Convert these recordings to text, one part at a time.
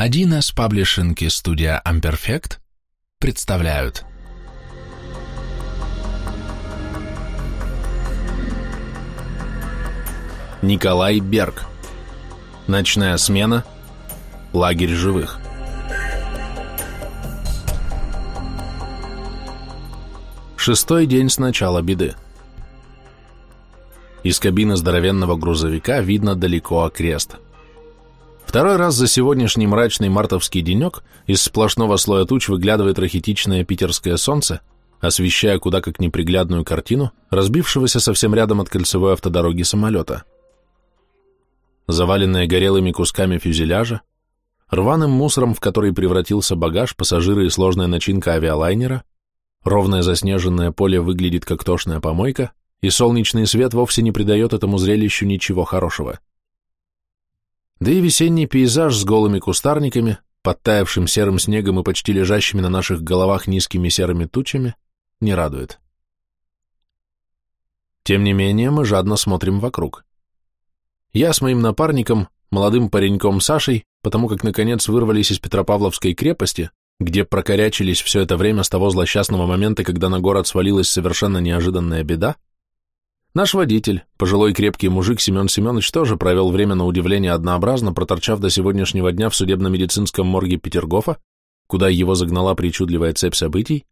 1С Паблишинг и студия Amperfect представляют. Николай Берг. Ночная смена. Лагерь живых. Шестой день с начала беды. Из кабины здоровенного грузовика видно далеко окрест – Второй раз за сегодняшний мрачный мартовский денек из сплошного слоя туч выглядывает рахитичное питерское солнце, освещая куда как неприглядную картину разбившегося совсем рядом от кольцевой автодороги самолета. Заваленные горелыми кусками фюзеляжа, рваным мусором, в который превратился багаж, пассажиры и сложная начинка авиалайнера, ровное заснеженное поле выглядит как тошная помойка, и солнечный свет вовсе не придает этому зрелищу ничего хорошего. Да и весенний пейзаж с голыми кустарниками, подтаявшим серым снегом и почти лежащими на наших головах низкими серыми тучами, не радует. Тем не менее, мы жадно смотрим вокруг. Я с моим напарником, молодым пареньком Сашей, потому как наконец вырвались из Петропавловской крепости, где прокорячились все это время с того злосчастного момента, когда на город свалилась совершенно неожиданная беда, Наш водитель, пожилой крепкий мужик Семен Семенович, тоже провел время на удивление однообразно, проторчав до сегодняшнего дня в судебно-медицинском морге Петергофа, куда его загнала причудливая цепь событий,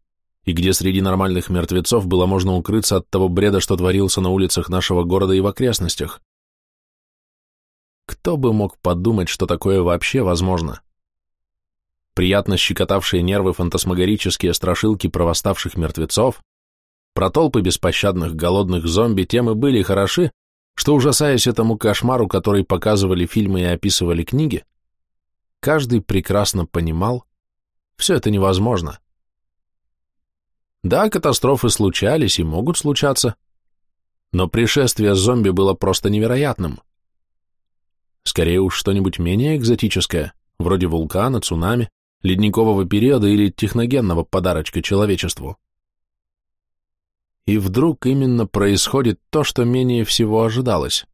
и где среди нормальных мертвецов было можно укрыться от того бреда, что творился на улицах нашего города и в окрестностях. Кто бы мог подумать, что такое вообще возможно? Приятно щекотавшие нервы фантасмагорические страшилки про восставших мертвецов, про толпы беспощадных голодных зомби темы были хороши, что, ужасаясь этому кошмару, который показывали фильмы и описывали книги, каждый прекрасно понимал, все это невозможно. Да, катастрофы случались и могут случаться, но пришествие зомби было просто невероятным. Скорее уж что-нибудь менее экзотическое, вроде вулкана, цунами, ледникового периода или техногенного подарочка человечеству. И вдруг именно происходит то, что менее всего ожидалось.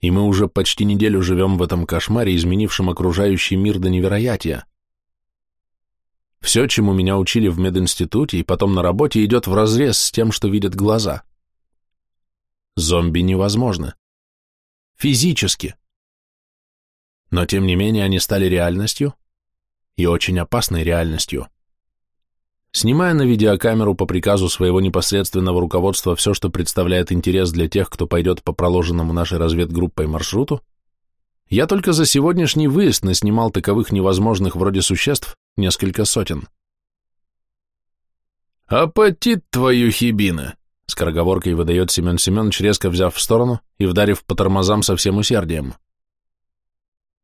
И мы уже почти неделю живем в этом кошмаре, изменившем окружающий мир до невероятия. Все, чему меня учили в мединституте и потом на работе, идет вразрез с тем, что видят глаза. Зомби невозможно. Физически. Но тем не менее они стали реальностью, и очень опасной реальностью. Снимая на видеокамеру по приказу своего непосредственного руководства все, что представляет интерес для тех, кто пойдет по проложенному нашей разведгруппой маршруту, я только за сегодняшний выезд наснимал таковых невозможных вроде существ несколько сотен. «Апатит твою хибина!» — скороговоркой выдает Семен Семенович, резко взяв в сторону и вдарив по тормозам со всем усердием.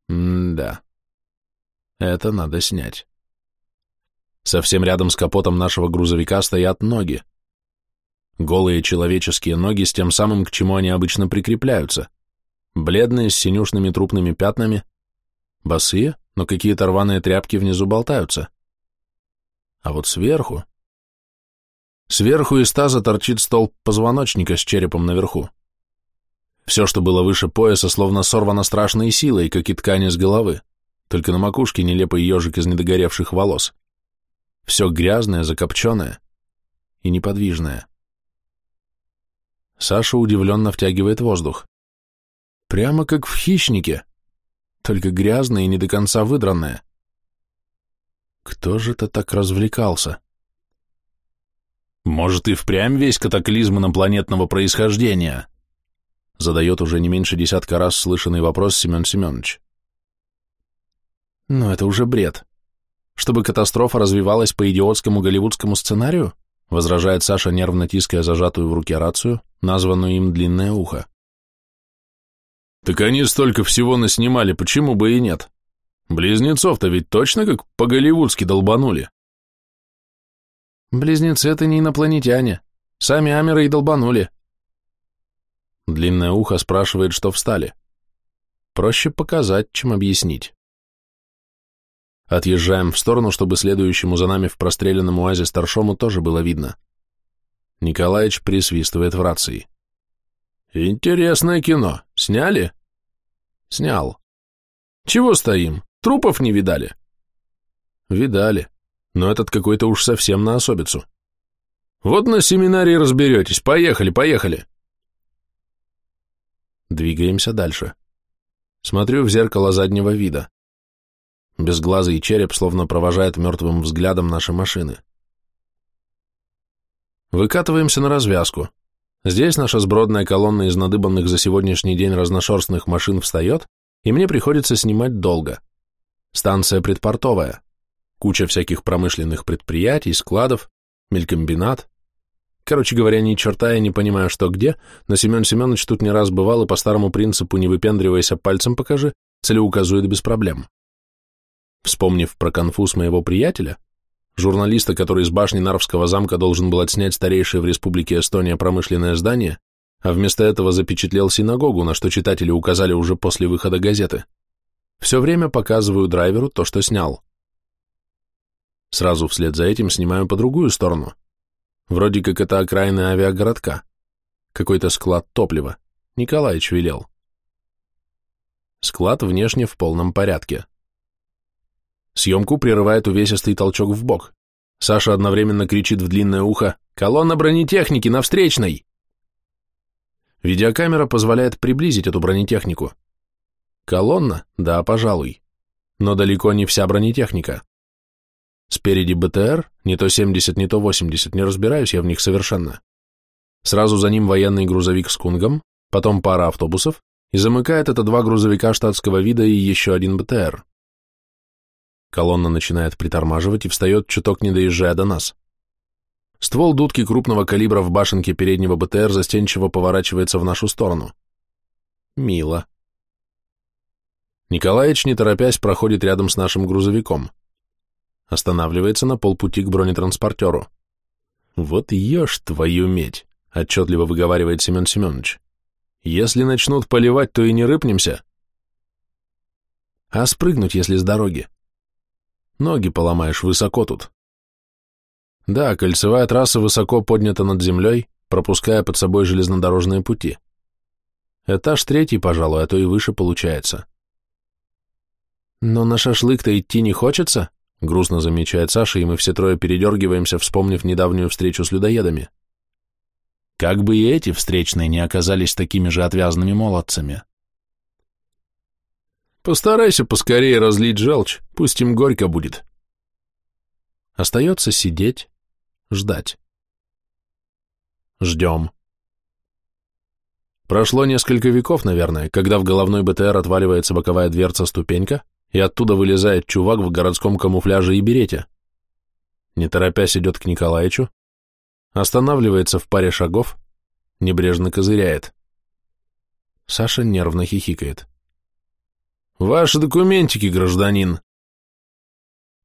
«М-да, это надо снять». Совсем рядом с капотом нашего грузовика стоят ноги. Голые человеческие ноги с тем самым, к чему они обычно прикрепляются. Бледные, с синюшными трупными пятнами. Босые, но какие-то рваные тряпки внизу болтаются. А вот сверху... Сверху из таза торчит столб позвоночника с черепом наверху. Все, что было выше пояса, словно сорвано страшной силой, как и ткани с головы, только на макушке нелепый ежик из недогоревших волос. Все грязное, закопченное и неподвижное. Саша удивленно втягивает воздух. Прямо как в хищнике, только грязное и не до конца выдранное. Кто же это так развлекался? Может, и впрямь весь катаклизм инопланетного происхождения? Задает уже не меньше десятка раз слышанный вопрос Семен Семенович. Но это уже бред чтобы катастрофа развивалась по идиотскому голливудскому сценарию? Возражает Саша, нервно тиская зажатую в руке рацию, названную им «длинное ухо». Так они столько всего наснимали, почему бы и нет? Близнецов-то ведь точно как по-голливудски долбанули. Близнецы — это не инопланетяне. Сами Амеры и долбанули. Длинное ухо спрашивает, что встали. Проще показать, чем объяснить. Отъезжаем в сторону, чтобы следующему за нами в простреленном уазе старшому тоже было видно. Николаевич присвистывает в рации. «Интересное кино. Сняли?» «Снял. Чего стоим? трупов не видали? Видали, но этот какой-то уж совсем на особицу. Вот на семинарии разберетесь. Поехали, поехали. Двигаемся дальше. Смотрю в зеркало заднего вида. Безглазый череп словно провожает мертвым взглядом наши машины. Выкатываемся на развязку. Здесь наша сбродная колонна из надыбанных за сегодняшний день разношерстных машин встает, и мне приходится снимать долго. Станция предпортовая. Куча всяких промышленных предприятий, складов, мелькомбинат. Короче говоря, ни черта я не понимаю, что где, но Семен Семенович тут не раз бывал и по старому принципу «не выпендривайся, пальцем покажи», целеуказует без проблем. Вспомнив про конфуз моего приятеля, журналиста, который из башни Нарвского замка должен был отснять старейшее в республике Эстония промышленное здание, а вместо этого запечатлел синагогу, на что читатели указали уже после выхода газеты. Все время показываю драйверу то, что снял. Сразу вслед за этим снимаю по другую сторону. Вроде как это окраина авиагородка. Какой-то склад топлива. Николаич велел. Склад внешне в полном порядке. Съемку прерывает увесистый толчок в бок. Саша одновременно кричит в длинное ухо «Колонна бронетехники, на встречной!» Видеокамера позволяет приблизить эту бронетехнику. Колонна? Да, пожалуй. Но далеко не вся бронетехника. Спереди БТР, не то 70, не то 80, не разбираюсь я в них совершенно. Сразу за ним военный грузовик с кунгом, потом пара автобусов, и замыкает это два грузовика штатского вида и еще один БТР. Колонна начинает притормаживать и встает, чуток не доезжая до нас. Ствол дудки крупного калибра в башенке переднего БТР застенчиво поворачивается в нашу сторону. Мило. Николаевич, не торопясь, проходит рядом с нашим грузовиком. Останавливается на полпути к бронетранспортеру. «Вот ешь твою медь», — отчетливо выговаривает Семен Семенович. «Если начнут поливать, то и не рыпнемся». «А спрыгнуть, если с дороги?» Ноги поломаешь, высоко тут. Да, кольцевая трасса высоко поднята над землей, пропуская под собой железнодорожные пути. Этаж третий, пожалуй, а то и выше получается. Но на шашлык-то идти не хочется, грустно замечает Саша, и мы все трое передергиваемся, вспомнив недавнюю встречу с людоедами. Как бы и эти встречные не оказались такими же отвязными молодцами. Постарайся поскорее разлить желчь, пусть им горько будет. Остается сидеть, ждать. Ждем. Прошло несколько веков, наверное, когда в головной БТР отваливается боковая дверца-ступенька, и оттуда вылезает чувак в городском камуфляже и берете. Не торопясь идет к Николаевичу, останавливается в паре шагов, небрежно козыряет. Саша нервно хихикает. Ваши документики, гражданин.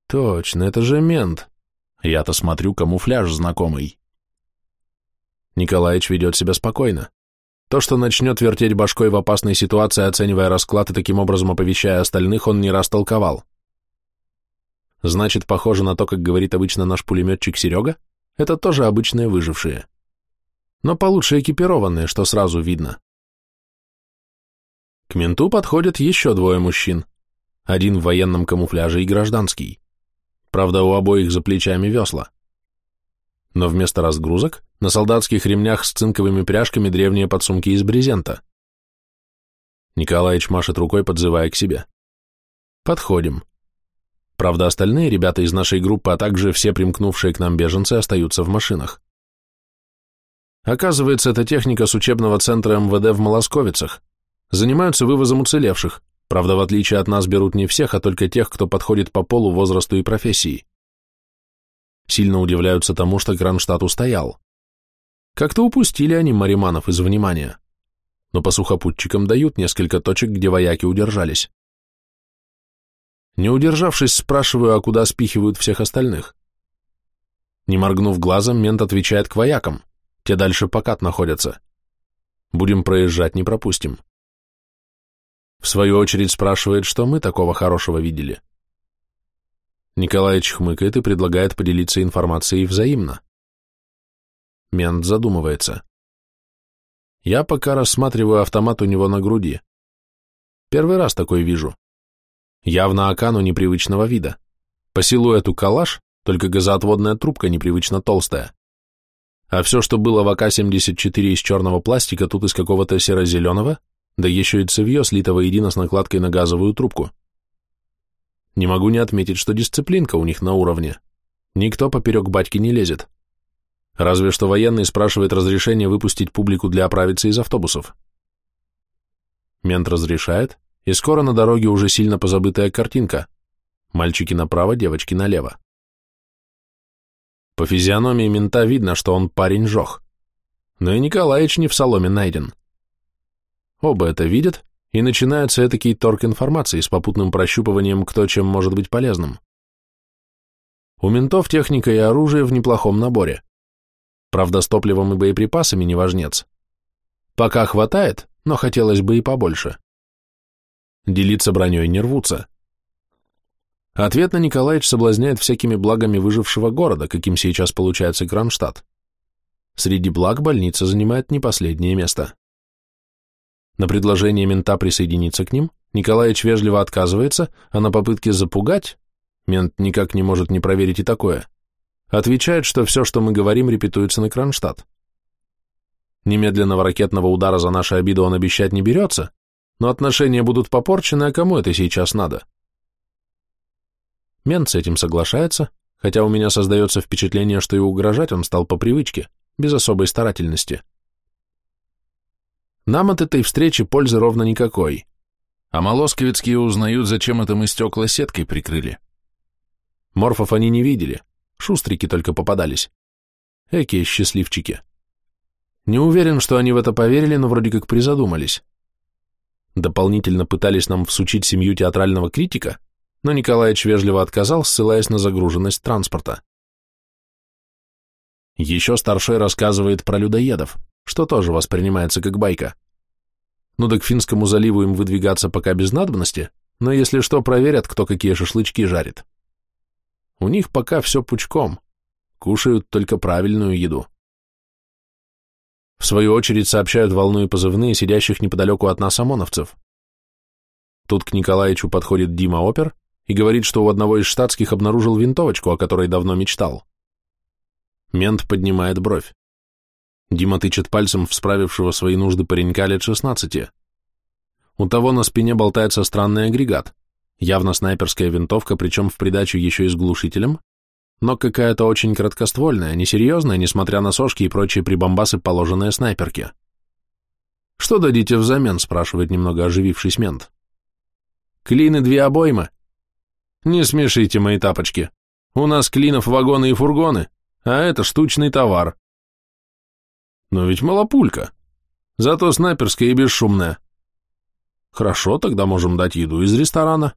Точно, это же мент. Я-то смотрю, камуфляж знакомый. Николаевич ведет себя спокойно. То, что начнет вертеть башкой в опасной ситуации, оценивая расклад и таким образом оповещая остальных, он не раз толковал. Значит, похоже на то, как говорит обычно наш пулеметчик Серега, это тоже обычные выжившие. Но получше экипированные, что сразу видно. К менту подходят еще двое мужчин. Один в военном камуфляже и гражданский. Правда, у обоих за плечами весла. Но вместо разгрузок на солдатских ремнях с цинковыми пряжками древние подсумки из брезента. Николаевич машет рукой, подзывая к себе. Подходим. Правда, остальные ребята из нашей группы, а также все примкнувшие к нам беженцы остаются в машинах. Оказывается, это техника с учебного центра МВД в Молосковицах занимаются вывозом уцелевших, правда, в отличие от нас берут не всех, а только тех, кто подходит по полу, возрасту и профессии. Сильно удивляются тому, что Кронштадт устоял. Как-то упустили они мариманов из внимания, но по сухопутчикам дают несколько точек, где вояки удержались. Не удержавшись, спрашиваю, а куда спихивают всех остальных. Не моргнув глазом, мент отвечает к воякам, те дальше покат находятся. Будем проезжать, не пропустим. В свою очередь спрашивает, что мы такого хорошего видели. Николаевич хмыкает и предлагает поделиться информацией взаимно. Мент задумывается. Я пока рассматриваю автомат у него на груди. Первый раз такой вижу. Явно Акану непривычного вида. По силуэту калаш, только газоотводная трубка непривычно толстая. А все, что было в АК-74 из черного пластика, тут из какого-то серо-зеленого, да еще и цевье, слитого едино с накладкой на газовую трубку. Не могу не отметить, что дисциплинка у них на уровне. Никто поперек батьки не лезет. Разве что военный спрашивает разрешение выпустить публику для оправиться из автобусов. Мент разрешает, и скоро на дороге уже сильно позабытая картинка. Мальчики направо, девочки налево. По физиономии мента видно, что он парень жох. Но и Николаич не в соломе найден. Оба это видят, и начинается этакий торг информации с попутным прощупыванием, кто чем может быть полезным. У ментов техника и оружие в неплохом наборе. Правда, с топливом и боеприпасами не важнец. Пока хватает, но хотелось бы и побольше. Делиться броней не рвутся. Ответно Николаевич соблазняет всякими благами выжившего города, каким сейчас получается Кронштадт. Среди благ больница занимает не последнее место. На предложение мента присоединиться к ним Николаевич вежливо отказывается, а на попытке запугать, мент никак не может не проверить и такое, отвечает, что все, что мы говорим, репетуется на Кронштадт. Немедленного ракетного удара за наши обиды он обещать не берется, но отношения будут попорчены, а кому это сейчас надо? Мент с этим соглашается, хотя у меня создается впечатление, что и угрожать он стал по привычке, без особой старательности. Нам от этой встречи пользы ровно никакой. А Молосковицкие узнают, зачем это мы стекла сеткой прикрыли. Морфов они не видели, шустрики только попадались. Экие счастливчики. Не уверен, что они в это поверили, но вроде как призадумались. Дополнительно пытались нам всучить семью театрального критика, но Николаевич вежливо отказал, ссылаясь на загруженность транспорта. Еще старшой рассказывает про людоедов – что тоже воспринимается как байка. Ну да к Финскому заливу им выдвигаться пока без надобности, но если что, проверят, кто какие шашлычки жарит. У них пока все пучком, кушают только правильную еду. В свою очередь сообщают волну и позывные сидящих неподалеку от нас ОМОНовцев. Тут к Николаевичу подходит Дима Опер и говорит, что у одного из штатских обнаружил винтовочку, о которой давно мечтал. Мент поднимает бровь. Дима тычет пальцем в справившего свои нужды паренька лет шестнадцати. У того на спине болтается странный агрегат, явно снайперская винтовка, причем в придачу еще и с глушителем, но какая-то очень краткоствольная, несерьезная, несмотря на сошки и прочие прибамбасы, положенные снайперки. «Что дадите взамен?» — спрашивает немного оживившись мент. «Клины две обоймы». «Не смешите мои тапочки. У нас клинов вагоны и фургоны, а это штучный товар. Но ведь малопулька. Зато снайперская и бесшумная. Хорошо, тогда можем дать еду из ресторана.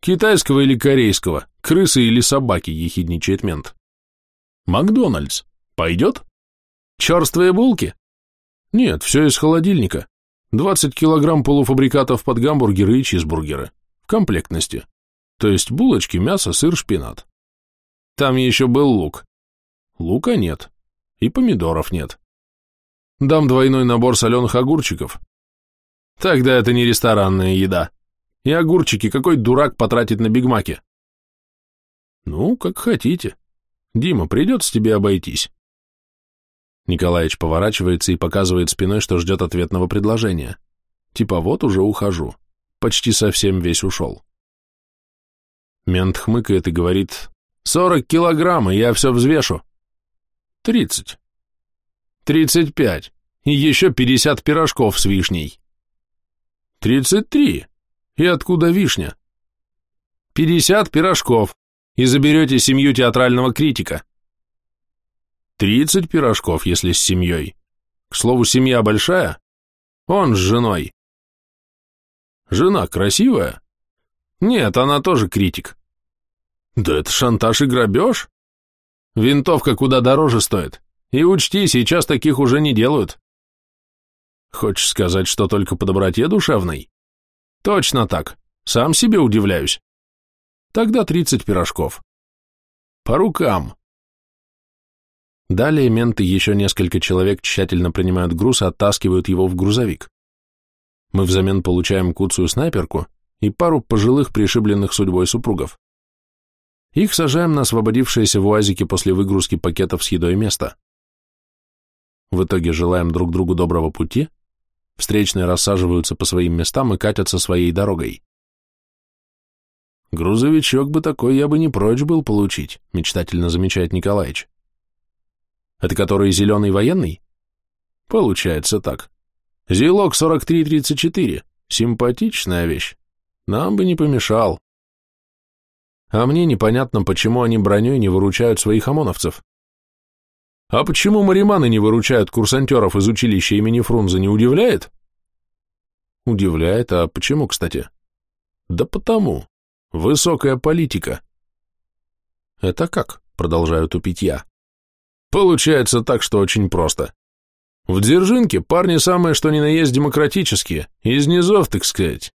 Китайского или корейского, крысы или собаки, ехидничает мент. Макдональдс. Пойдет? Черствые булки? Нет, все из холодильника. 20 килограмм полуфабрикатов под гамбургеры и чизбургеры. В комплектности. То есть булочки, мясо, сыр, шпинат. Там еще был лук. Лука нет. И помидоров нет. Дам двойной набор соленых огурчиков. Тогда это не ресторанная еда. И огурчики какой дурак потратит на бигмаки? Ну, как хотите. Дима, придется тебе обойтись. Николаевич поворачивается и показывает спиной, что ждет ответного предложения. Типа вот уже ухожу. Почти совсем весь ушел. Мент хмыкает и говорит, «Сорок килограмм, и я все взвешу». «Тридцать». Тридцать пять. И еще пятьдесят пирожков с вишней. Тридцать три. И откуда вишня? Пятьдесят пирожков. И заберете семью театрального критика. Тридцать пирожков, если с семьей. К слову, семья большая. Он с женой. Жена красивая? Нет, она тоже критик. Да это шантаж и грабеж. Винтовка куда дороже стоит. И учти, сейчас таких уже не делают. Хочешь сказать, что только по доброте душевной? Точно так. Сам себе удивляюсь. Тогда тридцать пирожков. По рукам. Далее менты еще несколько человек тщательно принимают груз и оттаскивают его в грузовик. Мы взамен получаем куцую снайперку и пару пожилых пришибленных судьбой супругов. Их сажаем на освободившееся в УАЗике после выгрузки пакетов с едой место. В итоге желаем друг другу доброго пути, встречные рассаживаются по своим местам и катятся своей дорогой. «Грузовичок бы такой я бы не прочь был получить», — мечтательно замечает Николаевич. «Это который зеленый военный?» «Получается так. Зилок 4334. Симпатичная вещь. Нам бы не помешал. А мне непонятно, почему они броней не выручают своих ОМОНовцев. А почему мариманы не выручают курсантеров из училища имени Фрунзе, не удивляет? Удивляет, а почему, кстати? Да потому. Высокая политика. Это как? Продолжаю тупить я. Получается так, что очень просто. В Дзержинке парни самые что ни на есть демократические, из низов, так сказать.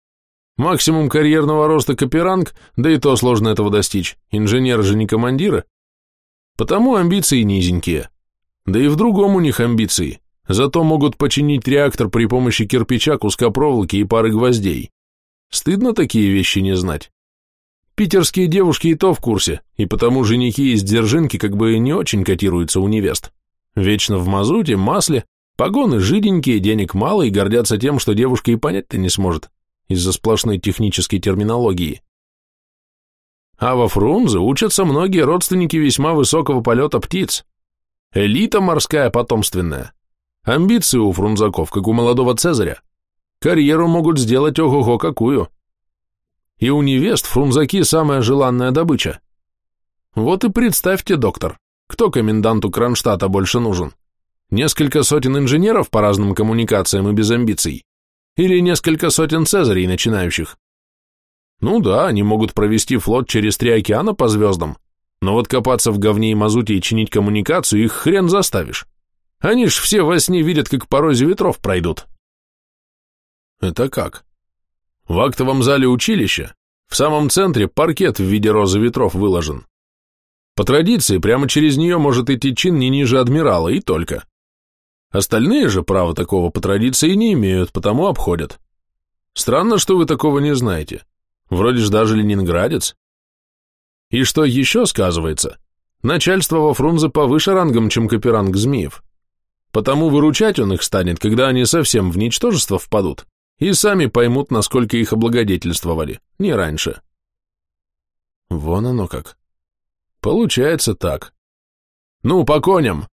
Максимум карьерного роста каперанг, да и то сложно этого достичь, инженеры же не командиры. Потому амбиции низенькие. Да и в другом у них амбиции, зато могут починить реактор при помощи кирпича, куска проволоки и пары гвоздей. Стыдно такие вещи не знать. Питерские девушки и то в курсе, и потому женихи из Дзержинки как бы не очень котируются у невест. Вечно в мазуте, масле, погоны жиденькие, денег мало и гордятся тем, что девушка и понять-то не сможет из-за сплошной технической терминологии. А во Фрунзе учатся многие родственники весьма высокого полета птиц. Элита морская потомственная. Амбиции у фрунзаков, как у молодого Цезаря. Карьеру могут сделать ого-го какую – и у невест фрунзаки самая желанная добыча. Вот и представьте, доктор, кто коменданту Кронштадта больше нужен? Несколько сотен инженеров по разным коммуникациям и без амбиций? Или несколько сотен цезарей начинающих? Ну да, они могут провести флот через три океана по звездам, но вот копаться в говне и мазуте и чинить коммуникацию их хрен заставишь. Они ж все во сне видят, как по розе ветров пройдут. Это как? В актовом зале училища в самом центре паркет в виде розы ветров выложен. По традиции, прямо через нее может идти чин не ниже адмирала, и только. Остальные же права такого по традиции не имеют, потому обходят. Странно, что вы такого не знаете. Вроде ж даже ленинградец. И что еще сказывается? Начальство во Фрунзе повыше рангом, чем Каперанг Змеев. Потому выручать он их станет, когда они совсем в ничтожество впадут и сами поймут, насколько их облагодетельствовали, не раньше. Вон оно как. Получается так. Ну, по коням.